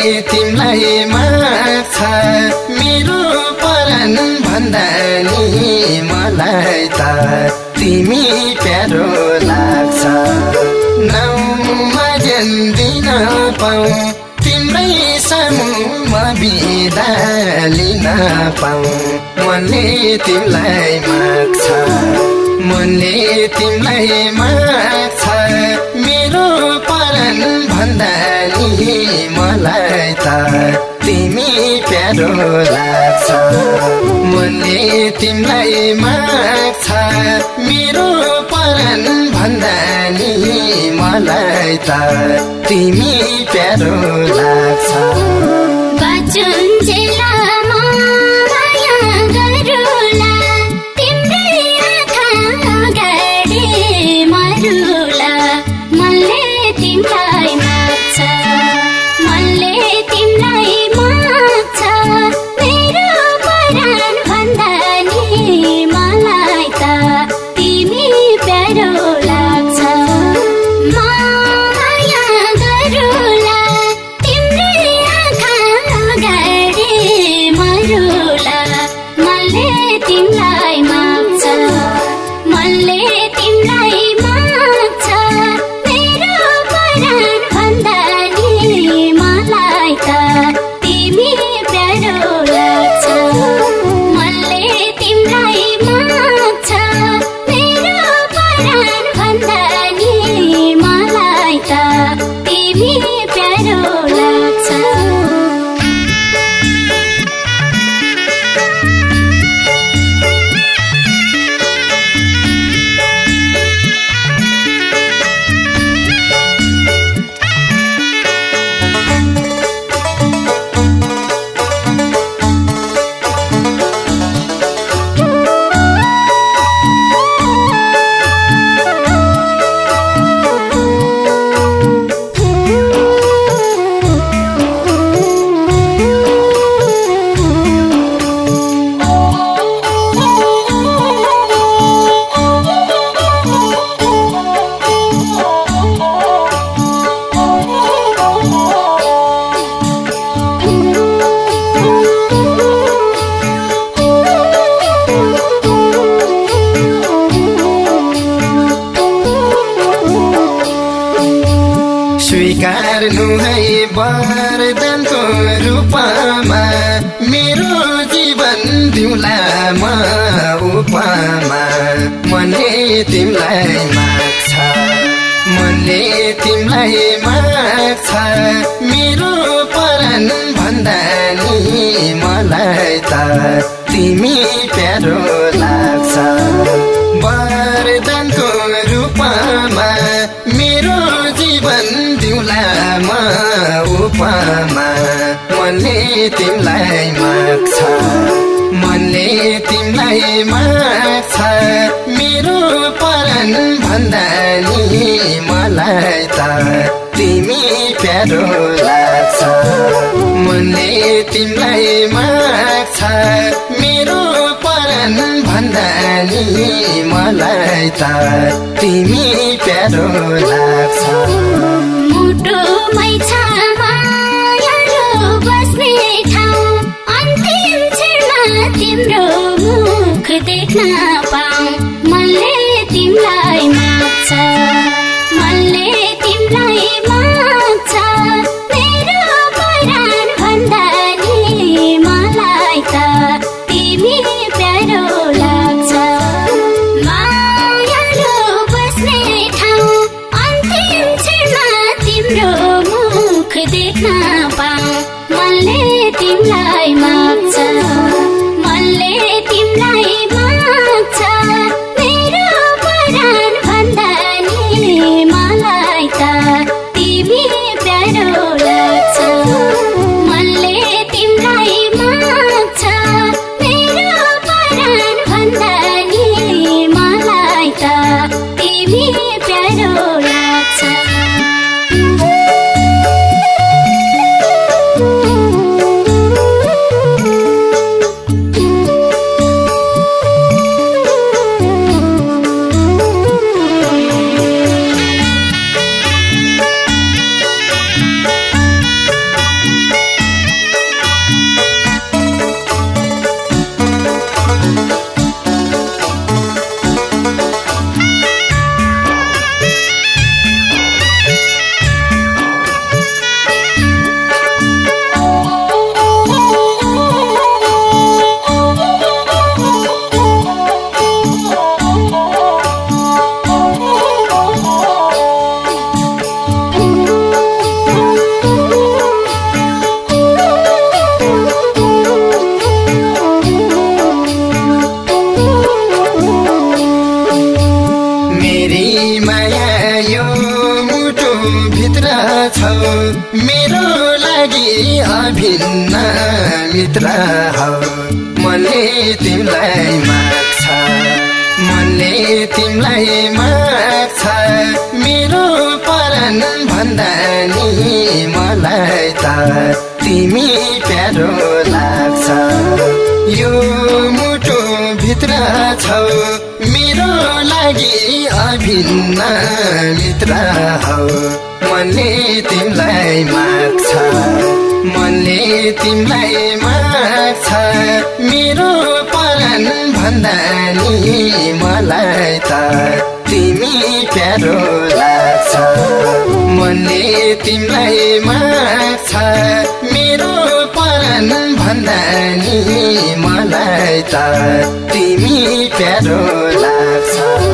तिमीलाई माग्छ मेरो परान भन्दा नि मलाई त तिमी प्यारो लाग्छ। नाउँमा दिन पाऊ तिम्रै सामु बिदा लिन पाऊ। मनले तिमीलाई माग्छ। मनले तिमीलाई माग्छ लाग्छ। मनले तिमीलाई माग्छ। मेरो परान भन्दा नि मलाई त तिमी प्यारो लाग्छ। मेरो जीवन दिउलामा उपमा। मनले तिमीलाई माग्छ। मनले तिमीलाई माग्छ। मेरो परान भन्दा नि मलाई त तिमी प्यारो लाग्छ। वरदानको रूपमा मेरो जीवन दिउलामा उपमा। मनले तिमीलाई माग्छ। मनले तिमीलाई माग्छ। मेरो परान भन्दा नि मलाई त तिमी प्यारो लाग्छ। मनले तिमीलाई माग्छ। मेरो परान भन्दा नि मलाई त तिमी प्यारो लाग्छ। छ। देख्न मित्र हौ तिमीलाई माग्छ। मनले तिमीलाई माग्छ। मेरो परन भन्दा नि मलाई त तिमी प्यारो लाग्छ। यो मुटु भित्र छौ मेरो लागि अभिन्न मित्र हौ। मनले तिमीलाई माग्छ। मनले तिमीलाई मेरो परन भन्दा नि मलाई त तिमी प्यारो लाग्छ। मनले तिमीलाई माग्छ। मेरो परन भन्दा नि मलाई त तिमी प्यारो लाग्छ।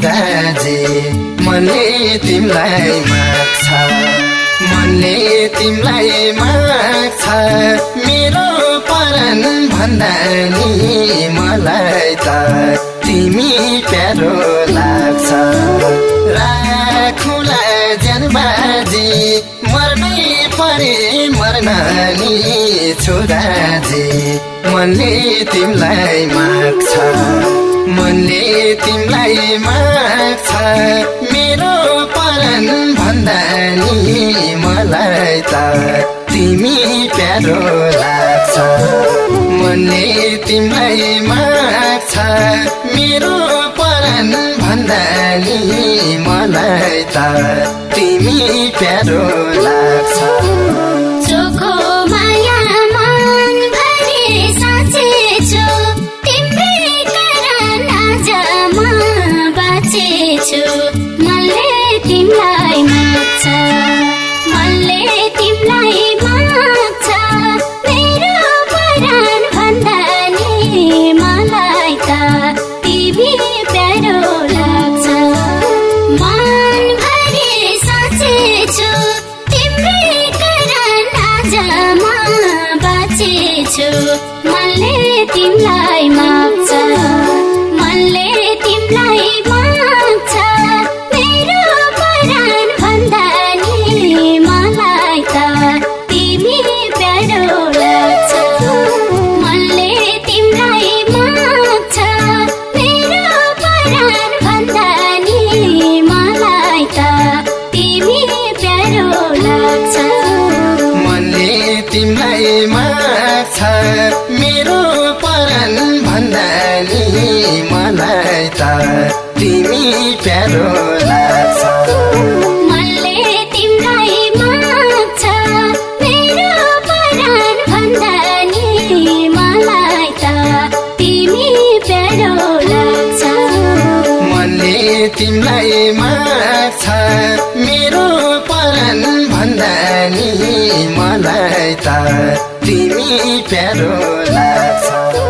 छोराजी मनले तिमीलाई माग्छ। मनले तिमीलाई माग्छ। मेरो परन भन्दा नि मलाई त तिमी प्यारो लाग्छ। राखुला जनबाजी मर्नै परे मर्न नि छोराजी मनले तिमीलाई माग्छ। मनले तिमीलाई माग्छ। मेरो परन भन्दा नि मलाई त तिमी प्यारो लाग्छ। मनले तिमीलाई माग्छ। मेरो परन भन्दा नि मलाई त तिमी प्यारो लाग्छ। तिमी प्यारो लाग्छ मन भरि साँचेछु तिम्रै कारण म बाँचेछु मनले तिमीलाई माग्छ तिमी प्यारो लाग्छ। तिमीलाई माछ मेरो परान भन्दा नि मलाई त तिमी प्यारो लाग्छ।